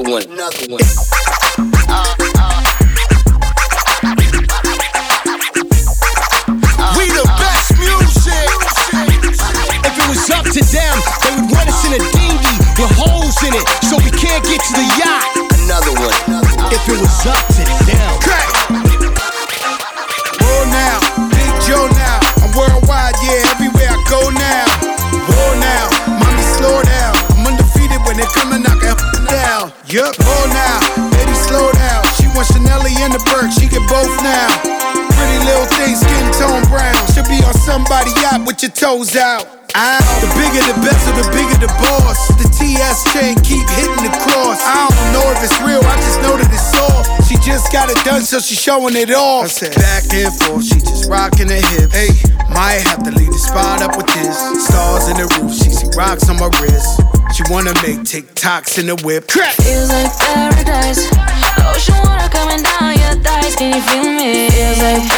another one, another one. Yup, roll now, baby slow down. She wants Chanelli and the Burke, she get both now. Pretty little thing, skin tone brown. Should be on somebody yacht with your toes out. Ah, the bigger the bezel, the bigger the boss. The TS chain keep hitting the cross. I don't know if it's real, I just know that it's soft. She just got it done, so she showing it off. I said back and forth, she just rocking the hips. Hey, might have to leave the spot up with this. Stars in the roof, she see rocks on my wrist. She wanna make TikToks in the whip. Crack. Feels like paradise. Ocean water coming down your thighs. Can you feel me? Feels like